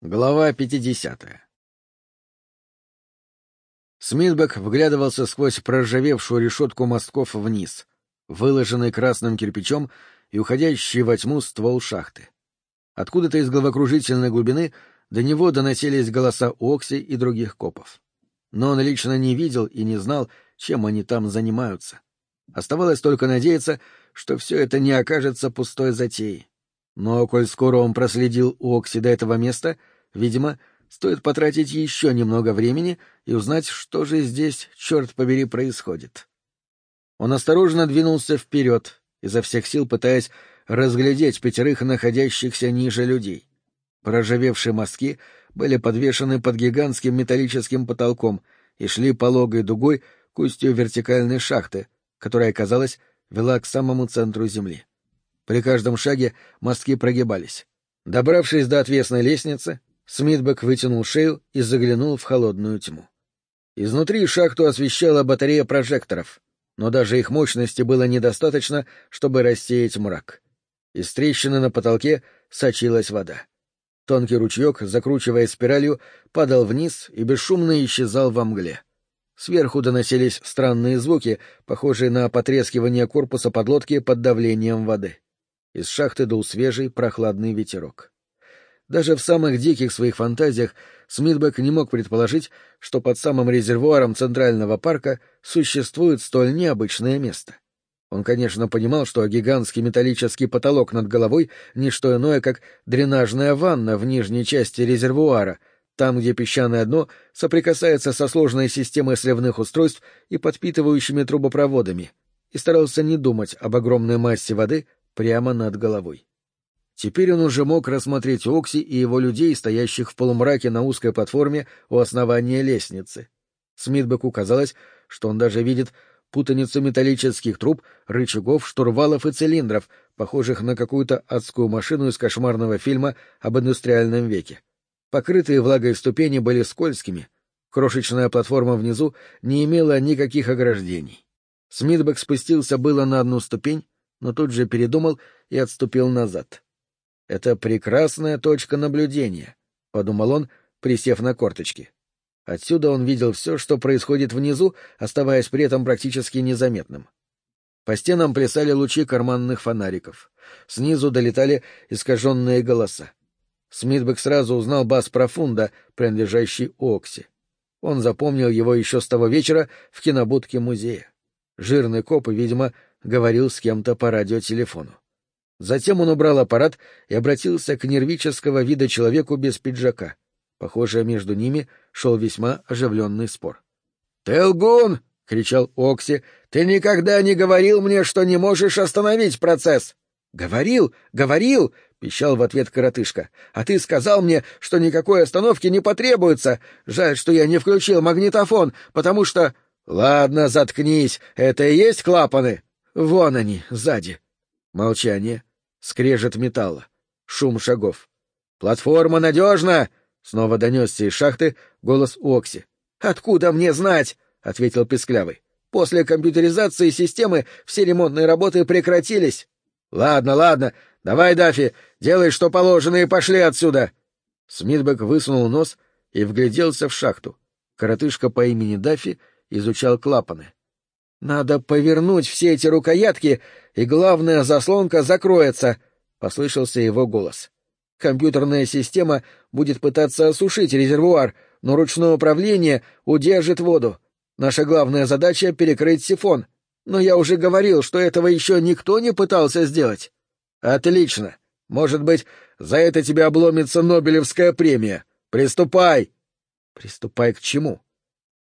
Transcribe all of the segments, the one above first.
Глава 50 Смитбек вглядывался сквозь проржавевшую решетку мостков вниз, выложенный красным кирпичом и уходящий во тьму ствол шахты. Откуда-то из головокружительной глубины до него доносились голоса Окси и других копов. Но он лично не видел и не знал, чем они там занимаются. Оставалось только надеяться, что все это не окажется пустой затеей. Но, коль скоро он проследил Окси до этого места, видимо, стоит потратить еще немного времени и узнать, что же здесь, черт побери, происходит. Он осторожно двинулся вперед, изо всех сил пытаясь разглядеть пятерых находящихся ниже людей. Проржавевшие мостки были подвешены под гигантским металлическим потолком и шли пологой дугой к устью вертикальной шахты, которая, казалось, вела к самому центру земли. При каждом шаге мостки прогибались. Добравшись до отвесной лестницы, Смитбек вытянул шею и заглянул в холодную тьму. Изнутри шахту освещала батарея прожекторов, но даже их мощности было недостаточно, чтобы рассеять мрак. Из трещины на потолке сочилась вода. Тонкий ручеек, закручивая спиралью, падал вниз и бесшумно исчезал во мгле. Сверху доносились странные звуки, похожие на потрескивание корпуса подлодки под давлением воды. Из шахты дул свежий, прохладный ветерок. Даже в самых диких своих фантазиях Смитбек не мог предположить, что под самым резервуаром Центрального парка существует столь необычное место. Он, конечно, понимал, что гигантский металлический потолок над головой — не что иное, как дренажная ванна в нижней части резервуара, там, где песчаное дно соприкасается со сложной системой сливных устройств и подпитывающими трубопроводами, и старался не думать об огромной массе воды, прямо над головой. Теперь он уже мог рассмотреть Окси и его людей, стоящих в полумраке на узкой платформе у основания лестницы. Смитбеку казалось, что он даже видит путаницу металлических труб, рычагов, штурвалов и цилиндров, похожих на какую-то адскую машину из кошмарного фильма об индустриальном веке. Покрытые влагой ступени были скользкими. Крошечная платформа внизу не имела никаких ограждений. Смитбек спустился было на одну ступень, но тут же передумал и отступил назад. «Это прекрасная точка наблюдения», — подумал он, присев на корточки. Отсюда он видел все, что происходит внизу, оставаясь при этом практически незаметным. По стенам плясали лучи карманных фонариков. Снизу долетали искаженные голоса. Смитбек сразу узнал бас Профунда, принадлежащий Окси. Он запомнил его еще с того вечера в кинобудке музея. Жирный коп, видимо, говорил с кем-то по радиотелефону. Затем он убрал аппарат и обратился к нервического вида человеку без пиджака. Похоже, между ними шел весьма оживленный спор. — Телгун! — кричал Окси. — Ты никогда не говорил мне, что не можешь остановить процесс! — Говорил, говорил! — пищал в ответ коротышка. — А ты сказал мне, что никакой остановки не потребуется. Жаль, что я не включил магнитофон, потому что... — Ладно, заткнись, это и есть клапаны? — Вон они, сзади. Молчание. Скрежет металла. Шум шагов. «Платформа надежна!» — снова донесся из шахты голос Окси. «Откуда мне знать?» — ответил Песклявый. «После компьютеризации системы все ремонтные работы прекратились». «Ладно, ладно. Давай, Дафи, делай, что положено, и пошли отсюда!» Смитбек высунул нос и вгляделся в шахту. Коротышка по имени Дафи изучал клапаны. Надо повернуть все эти рукоятки, и главная заслонка закроется, — послышался его голос. Компьютерная система будет пытаться осушить резервуар, но ручное управление удержит воду. Наша главная задача — перекрыть сифон. Но я уже говорил, что этого еще никто не пытался сделать. Отлично. Может быть, за это тебе обломится Нобелевская премия. Приступай. Приступай к чему?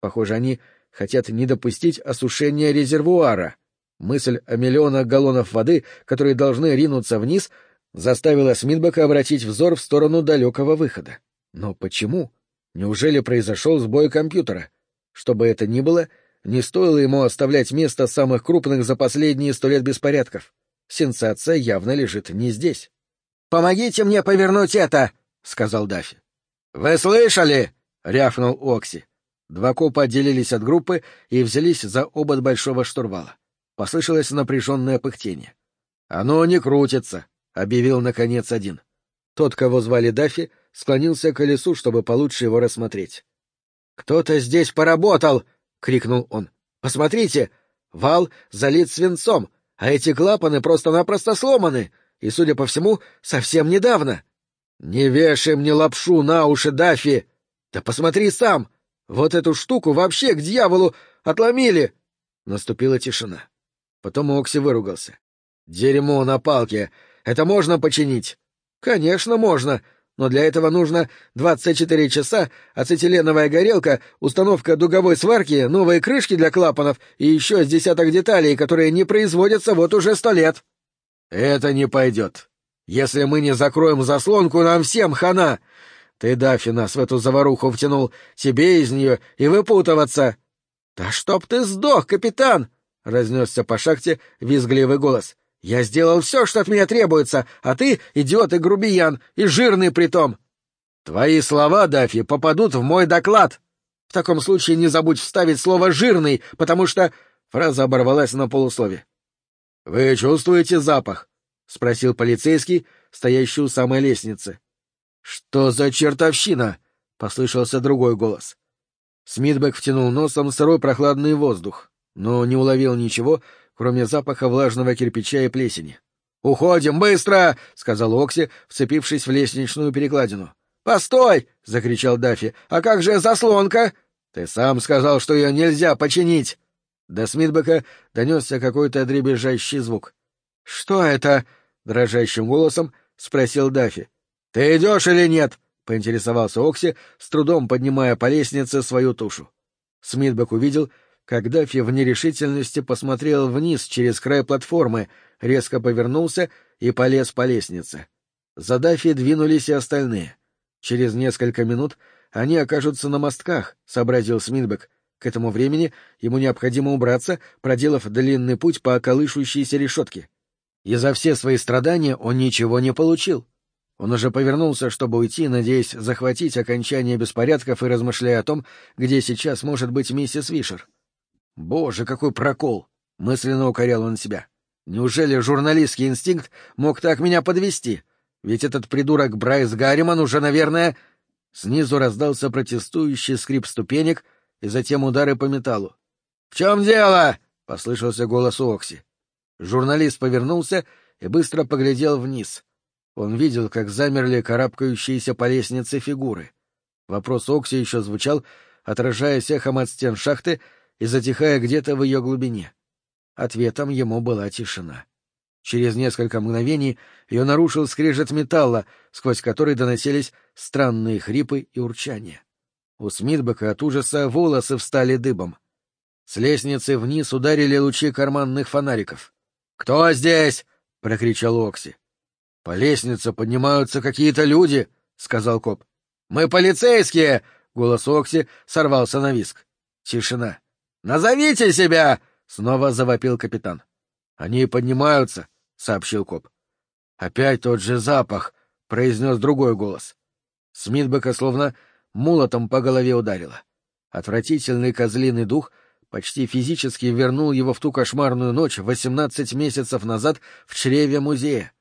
Похоже, они хотят не допустить осушения резервуара. Мысль о миллионах галлонов воды, которые должны ринуться вниз, заставила Смитбека обратить взор в сторону далекого выхода. Но почему? Неужели произошел сбой компьютера? Что бы это ни было, не стоило ему оставлять место самых крупных за последние сто лет беспорядков. Сенсация явно лежит не здесь. «Помогите мне повернуть это!» — сказал Даффи. «Вы слышали?» — рявкнул Окси. Два копа отделились от группы и взялись за обод большого штурвала. Послышалось напряженное пыхтение. «Оно не крутится», — объявил наконец один. Тот, кого звали Даффи, склонился к колесу, чтобы получше его рассмотреть. «Кто-то здесь поработал!» — крикнул он. «Посмотрите! Вал залит свинцом, а эти клапаны просто-напросто сломаны, и, судя по всему, совсем недавно!» «Не вешай мне лапшу на уши, Дафи! Да посмотри сам! Вот эту штуку вообще к дьяволу отломили!» Наступила тишина. Потом Окси выругался. «Дерьмо на палке! Это можно починить?» «Конечно, можно, но для этого нужно 24 часа, ацетиленовая горелка, установка дуговой сварки, новые крышки для клапанов и еще с десяток деталей, которые не производятся вот уже сто лет». «Это не пойдет. Если мы не закроем заслонку, нам всем хана. Ты, Даффи, нас в эту заваруху втянул, тебе из нее и выпутываться». «Да чтоб ты сдох, капитан!» — разнесся по шахте визгливый голос. Я сделал все, что от меня требуется, а ты — идиот и грубиян, и жирный притом. Твои слова, Дафи, попадут в мой доклад. В таком случае не забудь вставить слово «жирный», потому что... Фраза оборвалась на полуслове. — Вы чувствуете запах? — спросил полицейский, стоящий у самой лестницы. — Что за чертовщина? — послышался другой голос. Смитбек втянул носом сырой прохладный воздух, но не уловил ничего, кроме запаха влажного кирпича и плесени. «Уходим, быстро!» — сказал Окси, вцепившись в лестничную перекладину. «Постой!» — закричал Даффи. «А как же заслонка?» «Ты сам сказал, что ее нельзя починить!» До Смитбека донесся какой-то дребезжащий звук. «Что это?» — дрожащим голосом спросил Даффи. «Ты идешь или нет?» — поинтересовался Окси, с трудом поднимая по лестнице свою тушу. Смитбек увидел, как Даффи в нерешительности посмотрел вниз через край платформы, резко повернулся и полез по лестнице. За Даффи двинулись и остальные. Через несколько минут они окажутся на мостках, — сообразил Смитбек. К этому времени ему необходимо убраться, проделав длинный путь по околышущейся решетке. И за все свои страдания он ничего не получил. Он уже повернулся, чтобы уйти, надеясь захватить окончание беспорядков и размышляя о том, где сейчас может быть миссис Вишер. Боже, какой прокол! Мысленно укорял он себя. Неужели журналистский инстинкт мог так меня подвести? Ведь этот придурок Брайс Гарриман уже, наверное... Снизу раздался протестующий скрип ступенек и затем удары по металлу. — В чем дело? — послышался голос Окси. Журналист повернулся и быстро поглядел вниз. Он видел, как замерли карабкающиеся по лестнице фигуры. Вопрос Окси еще звучал, отражаясь эхом от стен шахты, и затихая где-то в ее глубине. Ответом ему была тишина. Через несколько мгновений ее нарушил скрежет металла, сквозь который доносились странные хрипы и урчания. У Смитбека от ужаса волосы встали дыбом. С лестницы вниз ударили лучи карманных фонариков. «Кто здесь?» — прокричал Окси. «По лестнице поднимаются какие-то люди», — сказал коп. «Мы полицейские!» — голос Окси сорвался на виск. Тишина. «Назовите себя!» — снова завопил капитан. «Они поднимаются», — сообщил коп. «Опять тот же запах», — произнес другой голос. Смитбека словно молотом по голове ударило. Отвратительный козлиный дух почти физически вернул его в ту кошмарную ночь восемнадцать месяцев назад в чреве музея.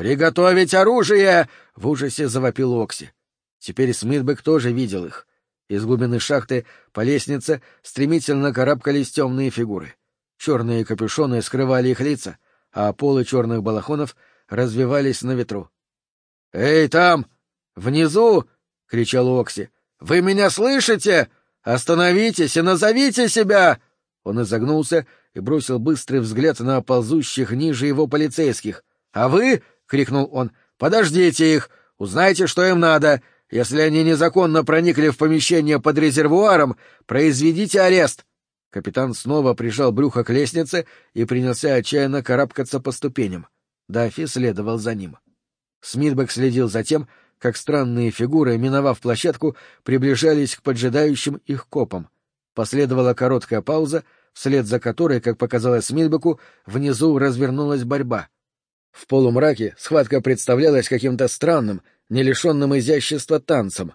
«Приготовить оружие!» — в ужасе завопил Окси. Теперь Смитбек тоже видел их. Из глубины шахты по лестнице стремительно карабкались темные фигуры. Черные капюшоны скрывали их лица, а полы черных балахонов развивались на ветру. — Эй, там! Внизу! — кричал Окси. — Вы меня слышите? Остановитесь и назовите себя! Он изогнулся и бросил быстрый взгляд на ползущих ниже его полицейских. — А вы? — крикнул он. — Подождите их! Узнайте, что им надо! Если они незаконно проникли в помещение под резервуаром, произведите арест. Капитан снова прижал брюхо к лестнице и принялся отчаянно карабкаться по ступеням. Даффи следовал за ним. Смитбек следил за тем, как странные фигуры, миновав площадку, приближались к поджидающим их копам. Последовала короткая пауза, вслед за которой, как показалось Смитбеку, внизу развернулась борьба. В полумраке схватка представлялась каким-то странным, не лишенным изящества танцем.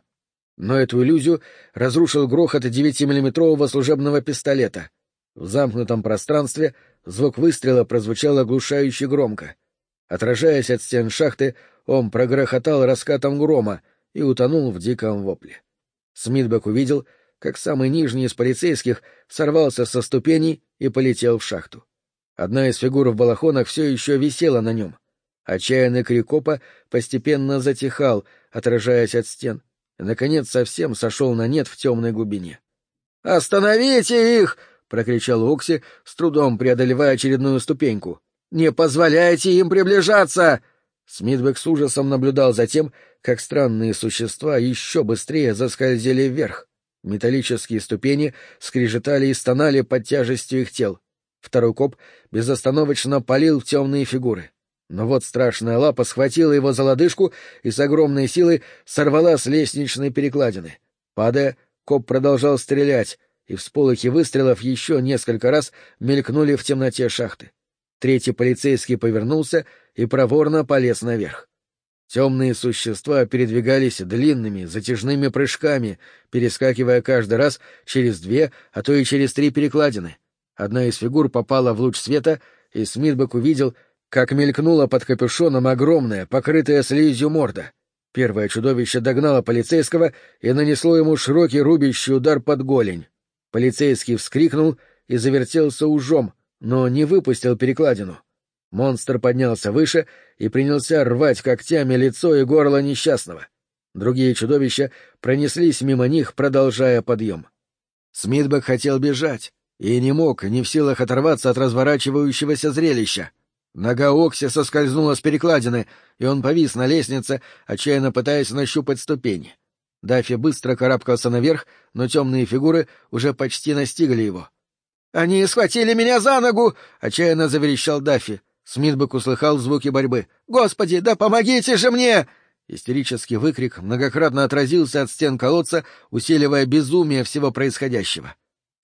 Но эту иллюзию разрушил грохот девятимиллиметрового служебного пистолета. В замкнутом пространстве звук выстрела прозвучал оглушающе громко. Отражаясь от стен шахты, он прогрохотал раскатом грома, и утонул в диком вопле. Смитбек увидел, как самый нижний из полицейских сорвался со ступеней и полетел в шахту. Одна из фигур в балахонах все еще висела на нем. Отчаянный крик копа постепенно затихал, отражаясь от стен, и, наконец, совсем сошел на нет в темной глубине. «Остановите их!» — прокричал Окси, с трудом преодолевая очередную ступеньку. «Не позволяйте им приближаться!» Смитбек с ужасом наблюдал за тем, как странные существа еще быстрее заскользили вверх. Металлические ступени скрежетали и стонали под тяжестью их тел. Второй коп безостановочно палил в темные фигуры. Но вот страшная лапа схватила его за лодыжку и с огромной силой сорвала с лестничной перекладины. Падая, коп продолжал стрелять, и всполохи выстрелов еще несколько раз мелькнули в темноте шахты. Третий полицейский повернулся и проворно полез наверх. Темные существа передвигались длинными, затяжными прыжками, перескакивая каждый раз через две, а то и через три перекладины. Одна из фигур попала в луч света, и Смитбек увидел, как мелькнула под капюшоном огромная, покрытая слизью морда. Первое чудовище догнало полицейского и нанесло ему широкий рубящий удар под голень. Полицейский вскрикнул и завертелся ужом, но не выпустил перекладину. Монстр поднялся выше и принялся рвать когтями лицо и горло несчастного. Другие чудовища пронеслись мимо них, продолжая подъем. Смитбек хотел бежать и не мог, не в силах оторваться от разворачивающегося зрелища. Нога Окси соскользнула с перекладины, и он повис на лестнице, отчаянно пытаясь нащупать ступени. Даффи быстро карабкался наверх, но темные фигуры уже почти настигли его. «Они схватили меня за ногу!» — отчаянно заверещал Даффи. Смитбек услыхал звуки борьбы. «Господи, да помогите же мне!» Истерический выкрик многократно отразился от стен колодца, усиливая безумие всего происходящего.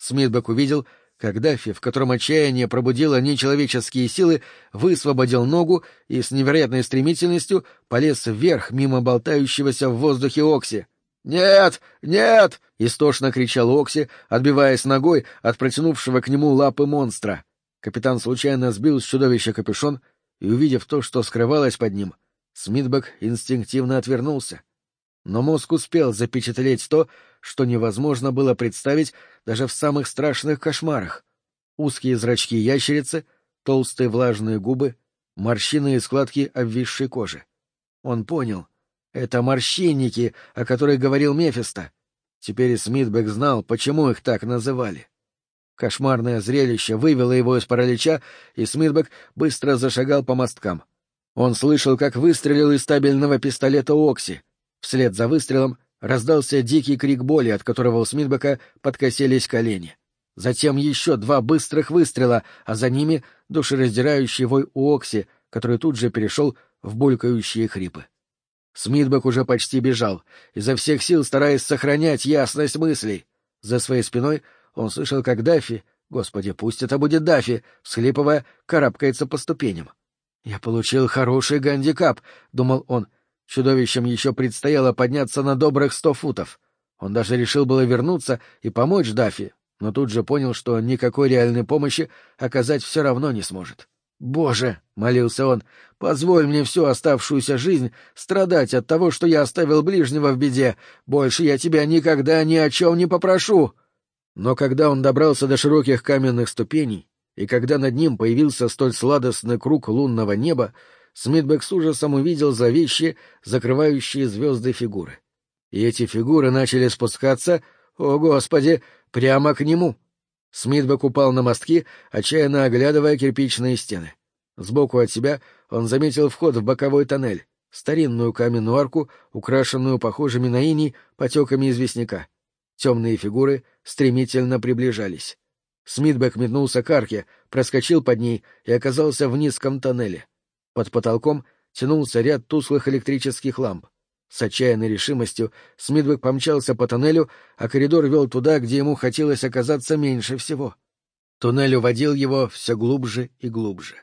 Смитбек увидел, как Даффи, в котором отчаяние пробудило нечеловеческие силы, высвободил ногу и с невероятной стремительностью полез вверх мимо болтающегося в воздухе Окси. «Нет! Нет!» — истошно кричал Окси, отбиваясь ногой от протянувшего к нему лапы монстра. Капитан случайно сбил с чудовища капюшон, и, увидев то, что скрывалось под ним, Смитбек инстинктивно отвернулся. Но мозг успел запечатлеть то, что невозможно было представить даже в самых страшных кошмарах. Узкие зрачки ящерицы, толстые влажные губы, морщины и складки обвисшей кожи. Он понял, это морщинники, о которых говорил Мефисто. Теперь Смитбек знал, почему их так называли. Кошмарное зрелище вывело его из паралича, и Смитбек быстро зашагал по мосткам. Он слышал, как выстрелил из стабильного пистолета Окси. Вслед за выстрелом раздался дикий крик боли, от которого у Смитбека подкосились колени. Затем еще два быстрых выстрела, а за ними душераздирающий вой у Окси, который тут же перешел в булькающие хрипы. Смитбек уже почти бежал, изо всех сил стараясь сохранять ясность мыслей. За своей спиной он слышал, как Даффи, господи, пусть это будет Даффи, всхлипывая, карабкается по ступеням. «Я получил хороший гандикап», — думал он. Чудовищем еще предстояло подняться на добрых сто футов. Он даже решил было вернуться и помочь Даффи, но тут же понял, что никакой реальной помощи оказать все равно не сможет. «Боже!» — молился он. «Позволь мне всю оставшуюся жизнь страдать от того, что я оставил ближнего в беде. Больше я тебя никогда ни о чем не попрошу!» Но когда он добрался до широких каменных ступеней, и когда над ним появился столь сладостный круг лунного неба, Смитбек с ужасом увидел зловещие, закрывающие звезды фигуры. И эти фигуры начали спускаться, о господи, прямо к нему. Смитбек упал на мостки, отчаянно оглядывая кирпичные стены. Сбоку от себя он заметил вход в боковой тоннель, старинную каменную арку, украшенную похожими на иней потеками известняка. Темные фигуры стремительно приближались. Смитбек метнулся к арке, проскочил под ней и оказался в низком тоннеле. Под потолком тянулся ряд тусклых электрических ламп. С отчаянной решимостью Смитбек помчался по тоннелю, а коридор вел туда, где ему хотелось оказаться меньше всего. Туннель уводил его все глубже и глубже.